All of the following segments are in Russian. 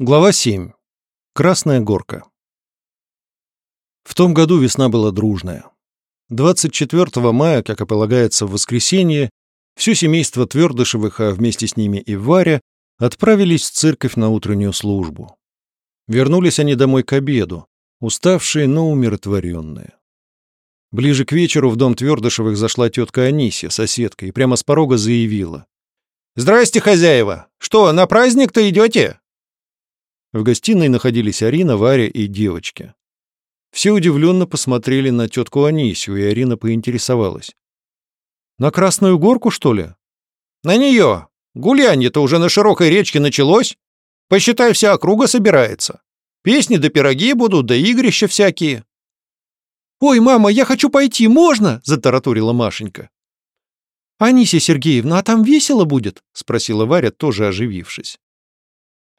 Глава 7. Красная горка. В том году весна была дружная. 24 мая, как и полагается в воскресенье, все семейство Твердышевых, а вместе с ними и Варя, отправились в церковь на утреннюю службу. Вернулись они домой к обеду, уставшие, но умиротворенные. Ближе к вечеру в дом Твердышевых зашла тетка Анисия, соседка, и прямо с порога заявила. «Здрасте, хозяева! Что, на праздник-то идете?» В гостиной находились Арина, Варя и девочки. Все удивленно посмотрели на тетку Анисию, и Арина поинтересовалась. «На Красную горку, что ли?» «На нее! Гулянье-то уже на широкой речке началось. Посчитай, вся округа собирается. Песни да пироги будут, да игрища всякие». «Ой, мама, я хочу пойти, можно?» — затараторила Машенька. «Анисия Сергеевна, а там весело будет?» — спросила Варя, тоже оживившись.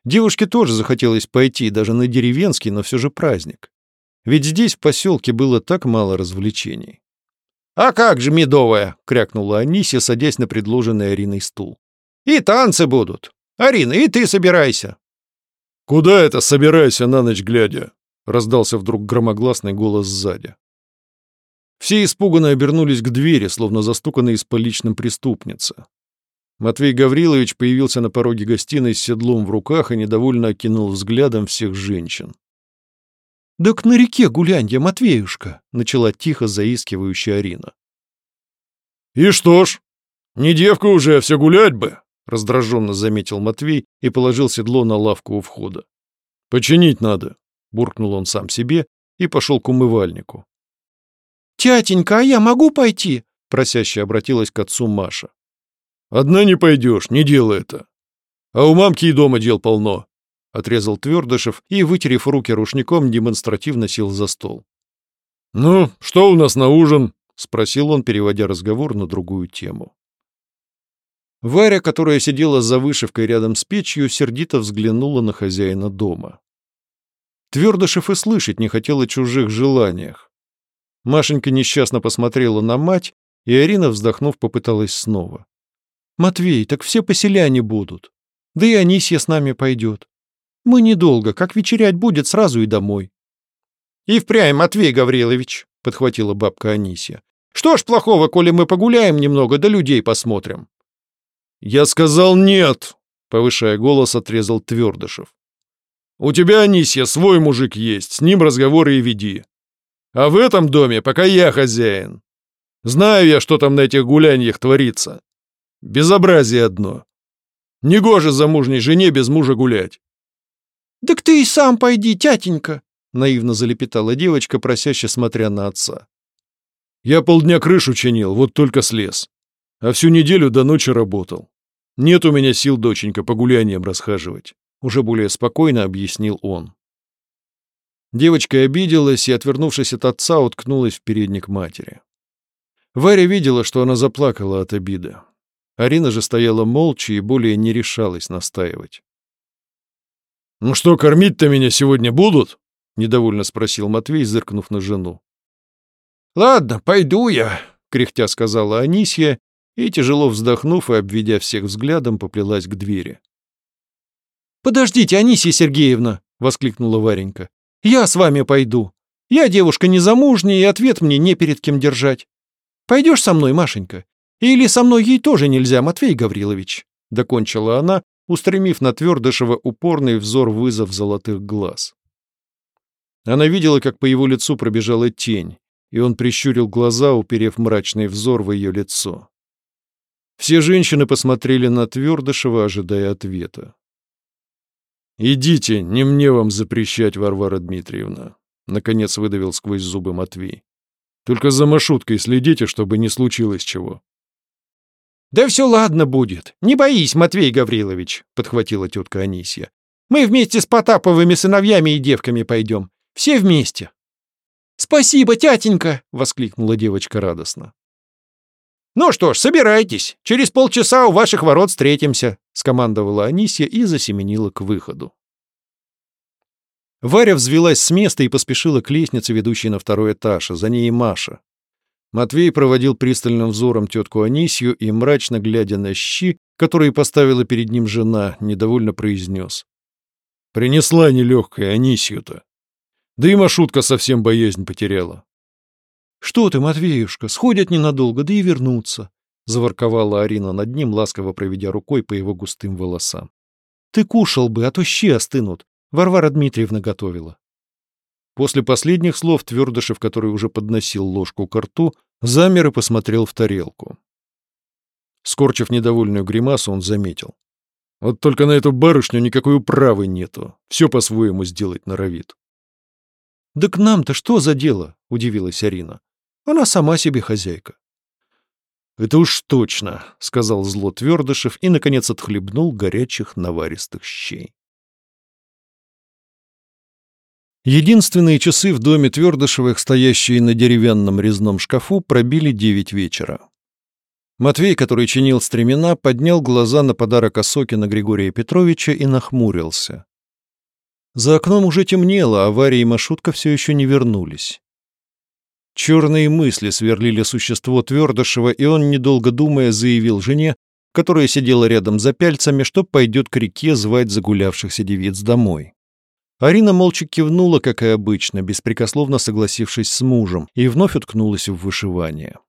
Девушке тоже захотелось пойти даже на деревенский, но все же праздник. Ведь здесь, в поселке, было так мало развлечений. «А как же медовая!» — крякнула Анисия, садясь на предложенный Ариной стул. «И танцы будут! Арина, и ты собирайся!» «Куда это собирайся на ночь глядя?» — раздался вдруг громогласный голос сзади. Все испуганно обернулись к двери, словно застуканные с поличным преступница. Матвей Гаврилович появился на пороге гостиной с седлом в руках и недовольно окинул взглядом всех женщин. «Так на реке гулянья, Матвеюшка!» — начала тихо заискивающая Арина. «И что ж, не девка уже, а все гулять бы!» — раздраженно заметил Матвей и положил седло на лавку у входа. «Починить надо!» — буркнул он сам себе и пошел к умывальнику. «Тятенька, а я могу пойти?» — просяще обратилась к отцу Маша. Одна не пойдешь, не делай это. А у мамки и дома дел полно. Отрезал Твердышев и, вытерев руки рушником, демонстративно сел за стол. «Ну, что у нас на ужин?» — спросил он, переводя разговор на другую тему. Варя, которая сидела за вышивкой рядом с печью, сердито взглянула на хозяина дома. Твердышев и слышать не хотел о чужих желаниях. Машенька несчастно посмотрела на мать, и Арина, вздохнув, попыталась снова. «Матвей, так все поселяне будут. Да и Анисья с нами пойдет. Мы недолго, как вечерять будет, сразу и домой». «И впрямь, Матвей Гаврилович», — подхватила бабка Анисья. «Что ж плохого, коли мы погуляем немного, да людей посмотрим?» «Я сказал нет», — повышая голос, отрезал Твердышев. «У тебя, Анисья, свой мужик есть, с ним разговоры и веди. А в этом доме пока я хозяин. Знаю я, что там на этих гуляньях творится. Безобразие одно. Негоже замужней жене без мужа гулять. «Так ты и сам пойди, тятенька!» — наивно залепетала девочка, просяще смотря на отца. «Я полдня крышу чинил, вот только слез. А всю неделю до ночи работал. Нет у меня сил, доченька, по гуляниям расхаживать», — уже более спокойно объяснил он. Девочка обиделась и, отвернувшись от отца, уткнулась в передник матери. Варя видела, что она заплакала от обиды. Арина же стояла молча и более не решалась настаивать. «Ну что, кормить-то меня сегодня будут?» — недовольно спросил Матвей, зыркнув на жену. «Ладно, пойду я», — кряхтя сказала Анисья, и, тяжело вздохнув и обведя всех взглядом, поплелась к двери. «Подождите, Анисья Сергеевна!» — воскликнула Варенька. «Я с вами пойду. Я девушка незамужняя, и ответ мне не перед кем держать. Пойдешь со мной, Машенька? Или со мной ей тоже нельзя, Матвей Гаврилович?» — докончила она, устремив на Твердышева упорный взор вызов золотых глаз. Она видела, как по его лицу пробежала тень, и он прищурил глаза, уперев мрачный взор в ее лицо. Все женщины посмотрели на Твердышева, ожидая ответа. «Идите, не мне вам запрещать, Варвара Дмитриевна», — наконец выдавил сквозь зубы Матвей. «Только за маршруткой следите, чтобы не случилось чего». «Да все ладно будет. Не боись, Матвей Гаврилович», — подхватила тетка Анисья. «Мы вместе с Потаповыми сыновьями и девками пойдем. Все вместе». «Спасибо, тятенька!» — воскликнула девочка радостно. «Ну что ж, собирайтесь. Через полчаса у ваших ворот встретимся», — скомандовала Анисья и засеменила к выходу. Варя взвелась с места и поспешила к лестнице, ведущей на второй этаж, а за ней и Маша. Матвей проводил пристальным взором тетку Анисью и, мрачно глядя на щи, которые поставила перед ним жена, недовольно произнес. Принесла нелегкая Анисью-то. Да и Машутка совсем боязнь потеряла. «Что ты, Матвеюшка, сходят ненадолго, да и вернутся», — заворковала Арина над ним, ласково проведя рукой по его густым волосам. «Ты кушал бы, а то щи остынут. Варвара Дмитриевна готовила». После последних слов Твердышев, который уже подносил ложку к рту, замер и посмотрел в тарелку. Скорчив недовольную гримасу, он заметил. «Вот только на эту барышню никакой управы нету. Все по-своему сделать норовит». «Да к нам-то что за дело?» — удивилась Арина. «Она сама себе хозяйка». «Это уж точно», — сказал зло Твердышев и, наконец, отхлебнул горячих наваристых щей. Единственные часы в доме Твердышевых, стоящие на деревянном резном шкафу, пробили девять вечера. Матвей, который чинил стремена, поднял глаза на подарок Осокина Григория Петровича и нахмурился. За окном уже темнело, а Варя и Машутка все еще не вернулись. Черные мысли сверлили существо Твердышева, и он, недолго думая, заявил жене, которая сидела рядом за пяльцами, что пойдет к реке звать загулявшихся девиц домой. Арина молча кивнула, как и обычно, беспрекословно согласившись с мужем, и вновь уткнулась в вышивание.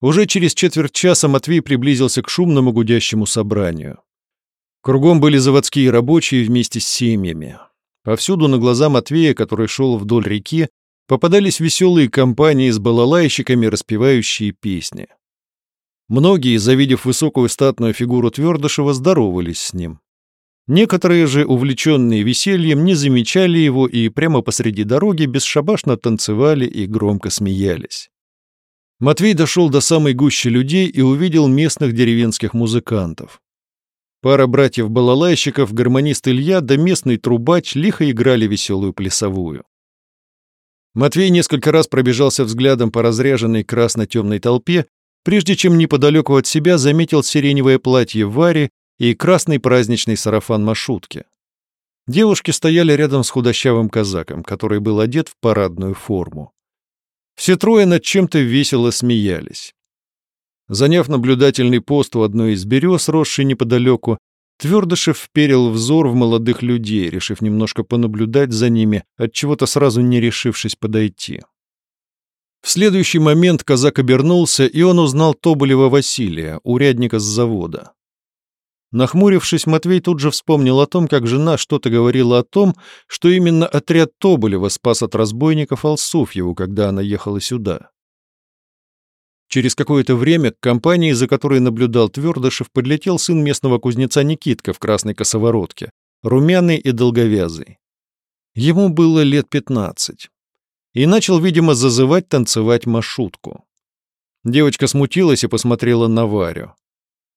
Уже через четверть часа Матвей приблизился к шумному гудящему собранию. Кругом были заводские рабочие вместе с семьями. Повсюду на глаза Матвея, который шел вдоль реки, попадались веселые компании с балалайщиками, распевающие песни. Многие, завидев высокую статную фигуру Твердышева, здоровались с ним. Некоторые же, увлеченные весельем, не замечали его и прямо посреди дороги бесшабашно танцевали и громко смеялись. Матвей дошел до самой гущи людей и увидел местных деревенских музыкантов. Пара братьев-балалайщиков, гармонист Илья да местный трубач лихо играли веселую плясовую. Матвей несколько раз пробежался взглядом по разряженной красно-темной толпе, прежде чем неподалеку от себя заметил сиреневое платье Вари и красный праздничный сарафан Машутки. Девушки стояли рядом с худощавым казаком, который был одет в парадную форму. Все трое над чем-то весело смеялись. Заняв наблюдательный пост у одной из берез, росшей неподалеку, Твердышев вперил взор в молодых людей, решив немножко понаблюдать за ними, от чего то сразу не решившись подойти. В следующий момент казак обернулся, и он узнал Тоболева Василия, урядника с завода. Нахмурившись, Матвей тут же вспомнил о том, как жена что-то говорила о том, что именно отряд Тоболева спас от разбойников Алсуфьеву, когда она ехала сюда. Через какое-то время к компании, за которой наблюдал Твердышев, подлетел сын местного кузнеца Никитка в красной косоворотке, румяный и долговязый. Ему было лет пятнадцать. И начал, видимо, зазывать танцевать маршрутку. Девочка смутилась и посмотрела на Варю.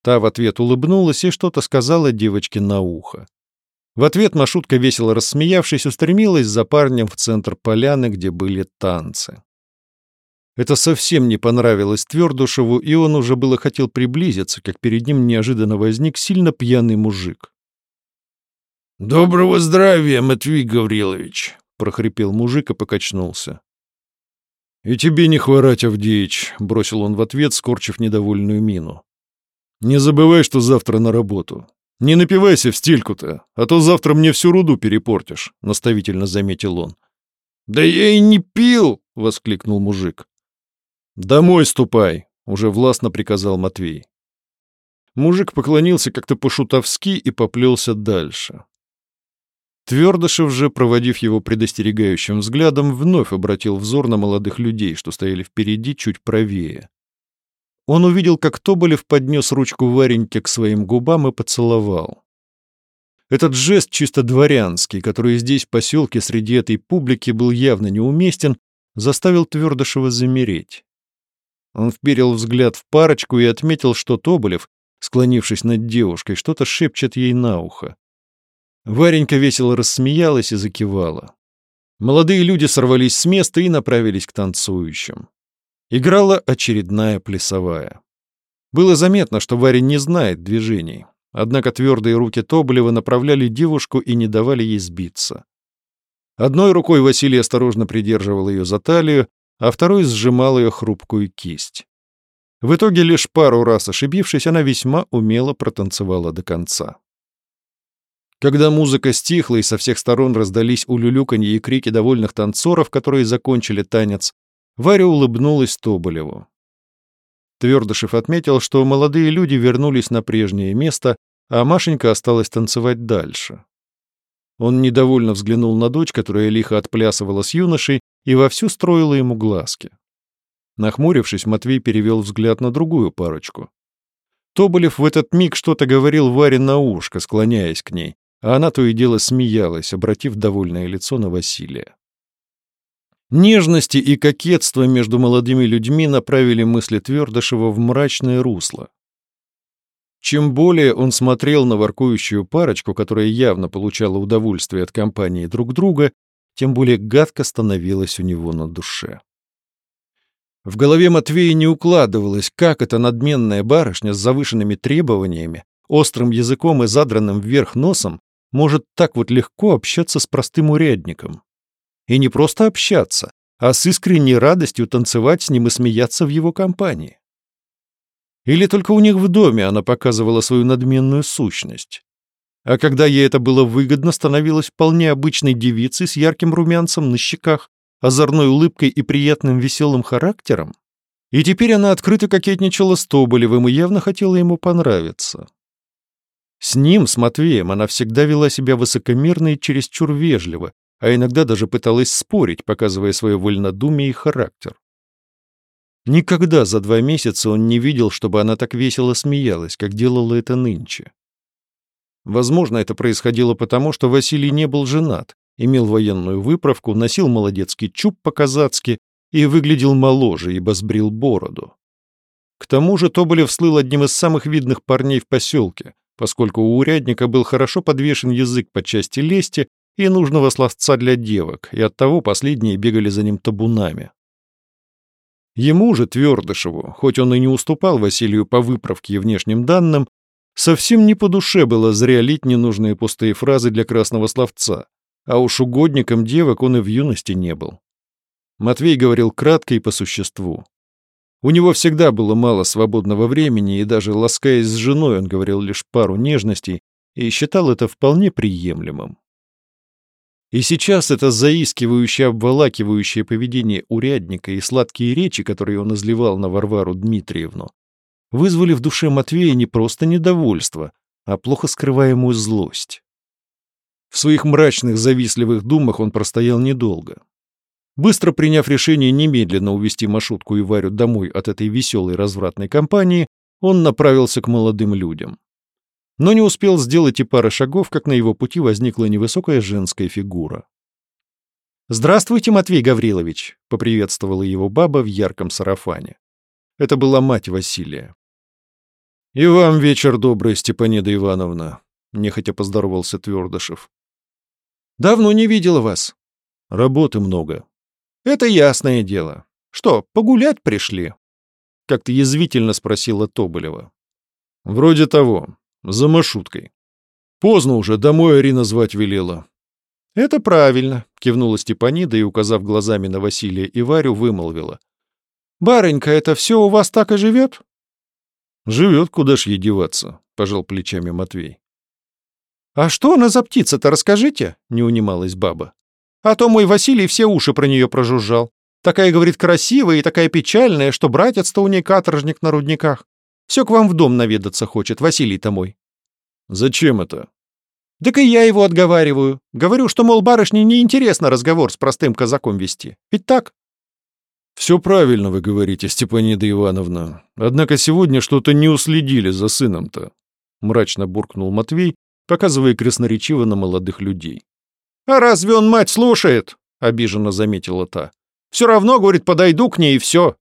Та в ответ улыбнулась и что-то сказала девочке на ухо. В ответ Машутка, весело рассмеявшись, устремилась за парнем в центр поляны, где были танцы. Это совсем не понравилось Твердушеву, и он уже было хотел приблизиться, как перед ним неожиданно возник сильно пьяный мужик. «Доброго здравия, Матвей Гаврилович!» — прохрипел мужик и покачнулся. «И тебе не хворать, Авдеич!» — бросил он в ответ, скорчив недовольную мину. «Не забывай, что завтра на работу. Не напивайся в стельку-то, а то завтра мне всю руду перепортишь», — наставительно заметил он. «Да я и не пил!» — воскликнул мужик. «Домой ступай!» — уже властно приказал Матвей. Мужик поклонился как-то по-шутовски и поплелся дальше. Твердышев же, проводив его предостерегающим взглядом, вновь обратил взор на молодых людей, что стояли впереди чуть правее. Он увидел, как Тоболев поднес ручку Вареньке к своим губам и поцеловал. Этот жест чисто дворянский, который здесь, в поселке, среди этой публики был явно неуместен, заставил Твердышева замереть. Он вперил взгляд в парочку и отметил, что Тоболев, склонившись над девушкой, что-то шепчет ей на ухо. Варенька весело рассмеялась и закивала. Молодые люди сорвались с места и направились к танцующим. Играла очередная плясовая. Было заметно, что Варя не знает движений, однако твердые руки Тоболева направляли девушку и не давали ей сбиться. Одной рукой Василий осторожно придерживал ее за талию, а второй сжимал ее хрупкую кисть. В итоге, лишь пару раз ошибившись, она весьма умело протанцевала до конца. Когда музыка стихла и со всех сторон раздались улюлюканье и крики довольных танцоров, которые закончили танец, Варя улыбнулась Тоболеву. Твердышев отметил, что молодые люди вернулись на прежнее место, а Машенька осталась танцевать дальше. Он недовольно взглянул на дочь, которая лихо отплясывала с юношей и вовсю строила ему глазки. Нахмурившись, Матвей перевел взгляд на другую парочку. Тоболев в этот миг что-то говорил Варе на ушко, склоняясь к ней, а она то и дело смеялась, обратив довольное лицо на Василия. Нежности и кокетство между молодыми людьми направили мысли Твердышева в мрачное русло. Чем более он смотрел на воркующую парочку, которая явно получала удовольствие от компании друг друга, тем более гадко становилось у него на душе. В голове Матвея не укладывалось, как эта надменная барышня с завышенными требованиями, острым языком и задранным вверх носом может так вот легко общаться с простым урядником. И не просто общаться, а с искренней радостью танцевать с ним и смеяться в его компании. Или только у них в доме она показывала свою надменную сущность. А когда ей это было выгодно, становилась вполне обычной девицей с ярким румянцем на щеках, озорной улыбкой и приятным веселым характером. И теперь она открыто кокетничала с Тоболевым и явно хотела ему понравиться. С ним, с Матвеем, она всегда вела себя высокомерно и чересчур вежливо, а иногда даже пыталась спорить, показывая свое вольнодумие и характер. Никогда за два месяца он не видел, чтобы она так весело смеялась, как делала это нынче. Возможно, это происходило потому, что Василий не был женат, имел военную выправку, носил молодецкий чуб по-казацки и выглядел моложе, ибо сбрил бороду. К тому же Тоболев слыл одним из самых видных парней в поселке, поскольку у урядника был хорошо подвешен язык по части лести и нужного сластца для девок, и оттого последние бегали за ним табунами. Ему же, Твердышеву, хоть он и не уступал Василию по выправке и внешним данным, совсем не по душе было зря лить ненужные пустые фразы для красного словца, а уж угодником девок он и в юности не был. Матвей говорил кратко и по существу. У него всегда было мало свободного времени, и даже ласкаясь с женой, он говорил лишь пару нежностей и считал это вполне приемлемым. И сейчас это заискивающее, обволакивающее поведение урядника и сладкие речи, которые он изливал на Варвару Дмитриевну, вызвали в душе Матвея не просто недовольство, а плохо скрываемую злость. В своих мрачных, завистливых думах он простоял недолго. Быстро приняв решение немедленно увести Машутку и Варю домой от этой веселой развратной компании, он направился к молодым людям но не успел сделать и пары шагов, как на его пути возникла невысокая женская фигура. «Здравствуйте, Матвей Гаврилович!» — поприветствовала его баба в ярком сарафане. Это была мать Василия. «И вам вечер добрый, Степанида Ивановна», — нехотя поздоровался Твердышев. «Давно не видела вас». «Работы много». «Это ясное дело. Что, погулять пришли?» Как-то язвительно спросила Тоболева. «Вроде того. За маршруткой. Поздно уже, домой Арина звать велела. «Это правильно», — кивнула Степанида и, указав глазами на Василия и Варю, вымолвила. «Барынька, это все у вас так и живет?» «Живет, куда ж ей деваться», — пожал плечами Матвей. «А что она за птица-то, расскажите?» — не унималась баба. «А то мой Василий все уши про нее прожужжал. Такая, говорит, красивая и такая печальная, что братец-то у ней каторжник на рудниках. Все к вам в дом наведаться хочет, Василий-то мой». «Зачем это?» «Так и я его отговариваю. Говорю, что, мол, барышне неинтересно разговор с простым казаком вести. Ведь так?» «Все правильно вы говорите, Степанида Ивановна. Однако сегодня что-то не уследили за сыном-то», — мрачно буркнул Матвей, показывая красноречиво на молодых людей. «А разве он мать слушает?» — обиженно заметила та. «Все равно, говорит, подойду к ней и все.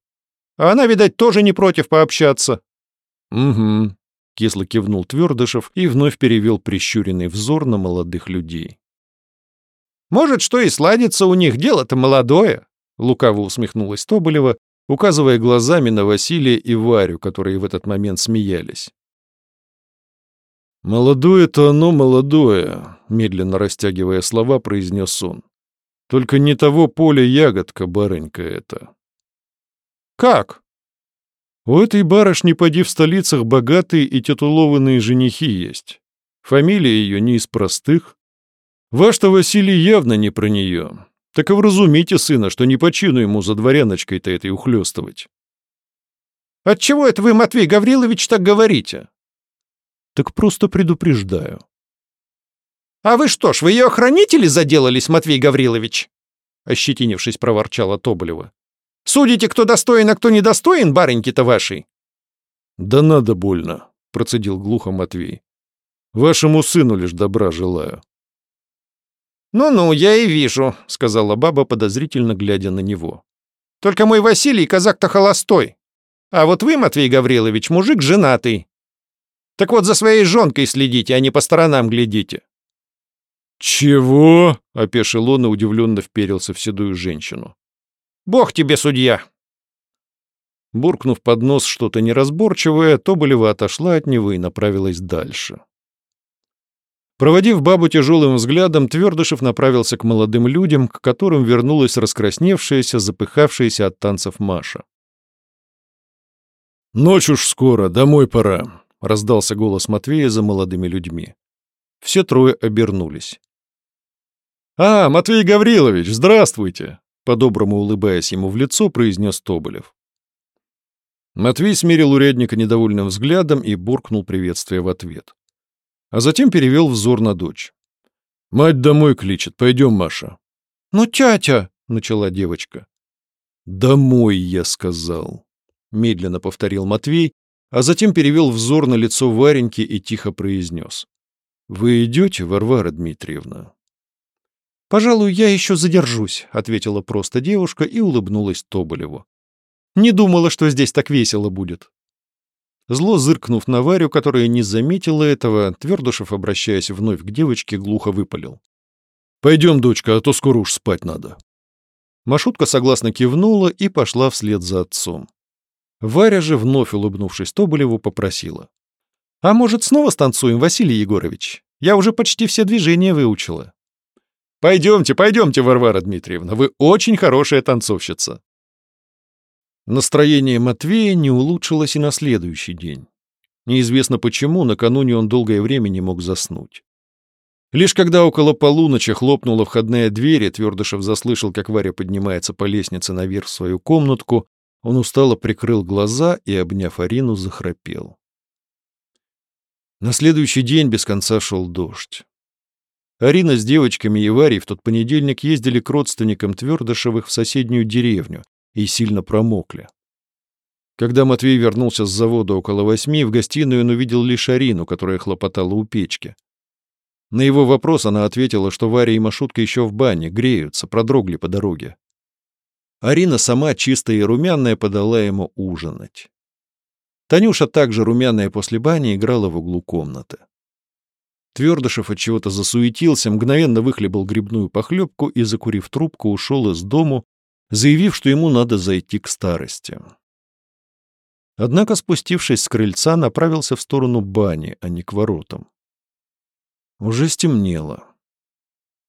А она, видать, тоже не против пообщаться. «Угу», — кисло кивнул Твердышев и вновь перевел прищуренный взор на молодых людей. «Может, что и сладится у них, дело-то молодое», — лукаво усмехнулась Тоболева, указывая глазами на Василия и Варю, которые в этот момент смеялись. «Молодое-то оно молодое», — медленно растягивая слова, произнес он. «Только не того поля ягодка, барынька это». «Как?» У этой барышни поди в столицах богатые и титулованные женихи есть. Фамилия ее не из простых. Ваш-то Василий явно не про нее. Так и вразумите сына, что не по чину ему за дворяночкой-то этой ухлёстывать. Отчего это вы, Матвей Гаврилович, так говорите? Так просто предупреждаю. А вы что ж, вы ее охранители заделались, Матвей Гаврилович? Ощетинившись, проворчала Тоболева. Судите, кто достоин, а кто недостоин, барыньки-то вашей? Да надо больно, процедил глухо Матвей. Вашему сыну лишь добра желаю. «Ну-ну, я и вижу», — сказала баба, подозрительно глядя на него. «Только мой Василий казак-то холостой. А вот вы, Матвей Гаврилович, мужик женатый. Так вот за своей жонкой следите, а не по сторонам глядите». «Чего?» — опешил он и удивленно вперился в седую женщину. «Бог тебе судья!» Буркнув под нос что-то неразборчивое, Тоболева отошла от него и направилась дальше. Проводив бабу тяжелым взглядом, Твердышев направился к молодым людям, к которым вернулась раскрасневшаяся, запыхавшаяся от танцев Маша. «Ночь уж скоро, домой пора», — раздался голос Матвея за молодыми людьми. Все трое обернулись. «А, Матвей Гаврилович, здравствуйте!» По-доброму улыбаясь ему в лицо, произнес Тоболев. Матвей смерил урядника недовольным взглядом и буркнул приветствие в ответ а затем перевел взор на дочь. «Мать домой кличет. Пойдем, Маша». «Ну, тятя!» — начала девочка. «Домой, я сказал», — медленно повторил Матвей, а затем перевел взор на лицо Вареньки и тихо произнес. «Вы идете, Варвара Дмитриевна?» «Пожалуй, я еще задержусь», — ответила просто девушка и улыбнулась Тоболеву. «Не думала, что здесь так весело будет». Зло зыркнув на Варю, которая не заметила этого, Твердушев, обращаясь вновь к девочке, глухо выпалил. «Пойдем, дочка, а то скоро уж спать надо». Машутка согласно кивнула и пошла вслед за отцом. Варя же, вновь улыбнувшись Тоболеву, попросила. «А может, снова станцуем, Василий Егорович? Я уже почти все движения выучила». «Пойдемте, пойдемте, Варвара Дмитриевна, вы очень хорошая танцовщица». Настроение Матвея не улучшилось и на следующий день. Неизвестно почему, накануне он долгое время не мог заснуть. Лишь когда около полуночи хлопнула входная дверь, и Твердышев заслышал, как Варя поднимается по лестнице наверх в свою комнатку, он устало прикрыл глаза и, обняв Арину, захрапел. На следующий день без конца шел дождь. Арина с девочками и Варей в тот понедельник ездили к родственникам Твердышевых в соседнюю деревню, и сильно промокли. Когда Матвей вернулся с завода около восьми, в гостиную он увидел лишь Арину, которая хлопотала у печки. На его вопрос она ответила, что Варя и Машутка еще в бане, греются, продрогли по дороге. Арина сама, чистая и румяная, подала ему ужинать. Танюша, также румяная после бани, играла в углу комнаты. Твердышев от чего-то засуетился, мгновенно выхлебал грибную похлебку и, закурив трубку, ушел из дому, заявив, что ему надо зайти к старости. Однако, спустившись с крыльца, направился в сторону бани, а не к воротам. Уже стемнело.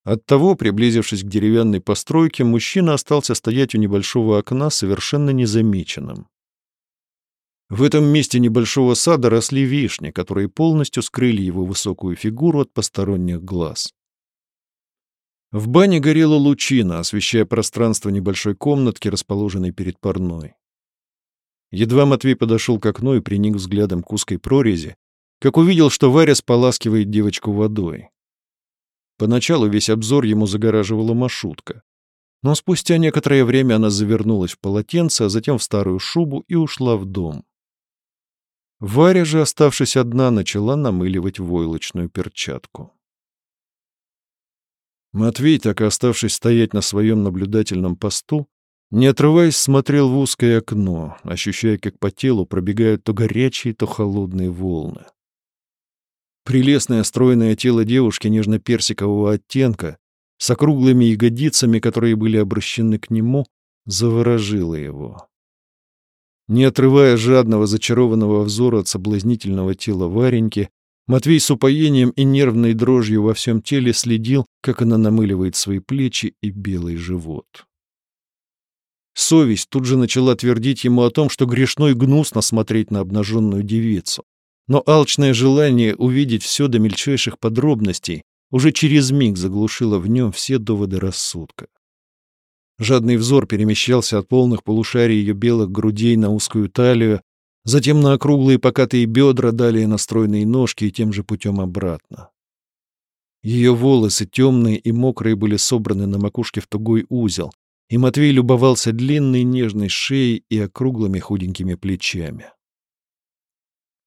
Оттого, приблизившись к деревянной постройке, мужчина остался стоять у небольшого окна совершенно незамеченным. В этом месте небольшого сада росли вишни, которые полностью скрыли его высокую фигуру от посторонних глаз. В бане горела лучина, освещая пространство небольшой комнатки, расположенной перед парной. Едва Матвей подошел к окну и приник взглядом к узкой прорези, как увидел, что Варя споласкивает девочку водой. Поначалу весь обзор ему загораживала маршрутка. Но спустя некоторое время она завернулась в полотенце, а затем в старую шубу и ушла в дом. Варя же, оставшись одна, начала намыливать войлочную перчатку. Матвей, так и оставшись стоять на своем наблюдательном посту, не отрываясь, смотрел в узкое окно, ощущая, как по телу пробегают то горячие, то холодные волны. Прелестное стройное тело девушки нежно-персикового оттенка с округлыми ягодицами, которые были обращены к нему, заворожило его. Не отрывая жадного, зачарованного взора от соблазнительного тела Вареньки, Матвей с упоением и нервной дрожью во всем теле следил, как она намыливает свои плечи и белый живот. Совесть тут же начала твердить ему о том, что грешно и гнусно смотреть на обнаженную девицу. но алчное желание увидеть все до мельчайших подробностей уже через миг заглушило в нем все доводы рассудка. Жадный взор перемещался от полных полушарий ее белых грудей на узкую талию, затем на округлые покатые бедра, далее на стройные ножки и тем же путем обратно. Ее волосы, темные и мокрые, были собраны на макушке в тугой узел, и Матвей любовался длинной нежной шеей и округлыми худенькими плечами.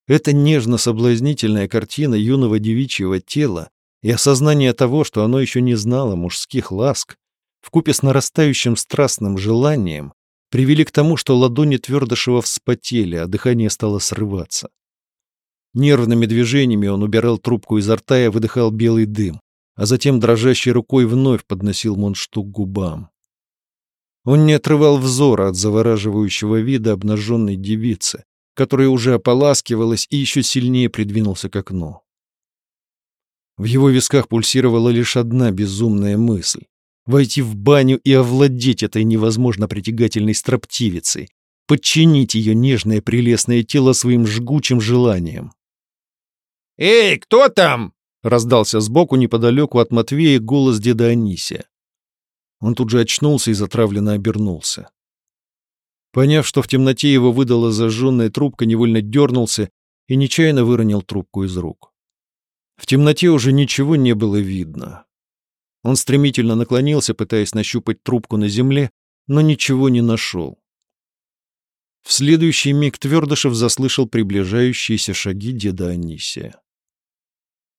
Эта нежно-соблазнительная картина юного девичьего тела и осознание того, что оно еще не знало мужских ласк, вкупе с нарастающим страстным желанием, привели к тому, что ладони Твердышева вспотели, а дыхание стало срываться. Нервными движениями он убирал трубку изо рта и выдыхал белый дым, а затем дрожащей рукой вновь подносил мундштук губам. Он не отрывал взора от завораживающего вида обнаженной девицы, которая уже ополаскивалась и еще сильнее придвинулся к окну. В его висках пульсировала лишь одна безумная мысль — войти в баню и овладеть этой невозможно притягательной строптивицей, подчинить ее нежное прелестное тело своим жгучим желанием. «Эй, кто там?» — раздался сбоку неподалеку от Матвея голос деда Анисия. Он тут же очнулся и затравленно обернулся. Поняв, что в темноте его выдала зажженная трубка, невольно дернулся и нечаянно выронил трубку из рук. В темноте уже ничего не было видно. Он стремительно наклонился, пытаясь нащупать трубку на земле, но ничего не нашел. В следующий миг Твердышев заслышал приближающиеся шаги деда Анисия.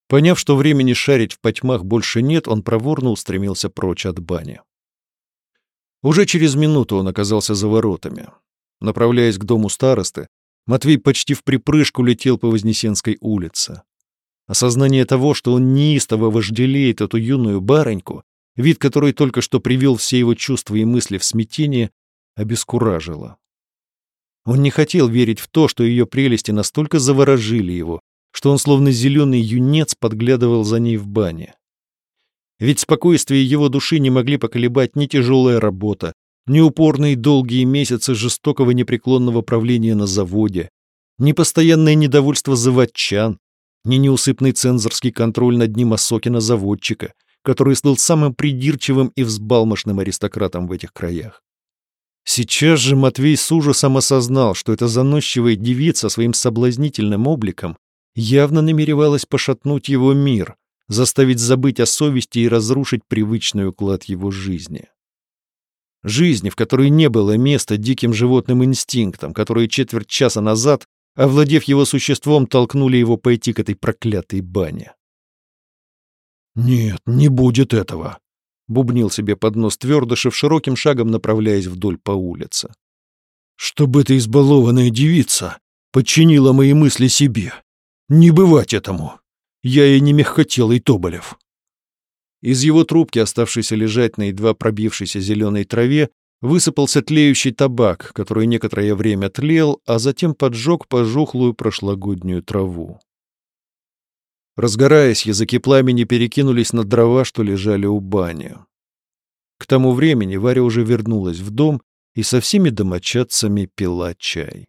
Поняв, что времени шарить в потьмах больше нет, он проворно устремился прочь от бани. Уже через минуту он оказался за воротами. Направляясь к дому старосты, Матвей почти в припрыжку летел по Вознесенской улице. Осознание того, что он неистово вожделеет эту юную барыньку, вид которой только что привел все его чувства и мысли в смятение, обескуражило. Он не хотел верить в то, что ее прелести настолько заворожили его, что он словно зеленый юнец подглядывал за ней в бане. Ведь спокойствие его души не могли поколебать ни тяжелая работа, ни упорные долгие месяцы жестокого непреклонного правления на заводе, ни постоянное недовольство заводчан, ни неусыпный цензорский контроль над ним Осокина-заводчика, который стал самым придирчивым и взбалмошным аристократом в этих краях. Сейчас же Матвей с ужасом осознал, что эта заносчивая девица своим соблазнительным обликом явно намеревалась пошатнуть его мир, заставить забыть о совести и разрушить привычный уклад его жизни. Жизни, в которой не было места диким животным инстинктам, которые четверть часа назад, овладев его существом, толкнули его пойти к этой проклятой бане. «Нет, не будет этого», — бубнил себе под нос Твердышев, широким шагом направляясь вдоль по улице. «Чтобы эта избалованная девица подчинила мои мысли себе. Не бывать этому. Я и не мягкотелый Тоболев. Из его трубки, оставшейся лежать на едва пробившейся зеленой траве, высыпался тлеющий табак, который некоторое время тлел, а затем поджег пожухлую прошлогоднюю траву. Разгораясь, языки пламени перекинулись на дрова, что лежали у бани. К тому времени Варя уже вернулась в дом и со всеми домочадцами пила чай.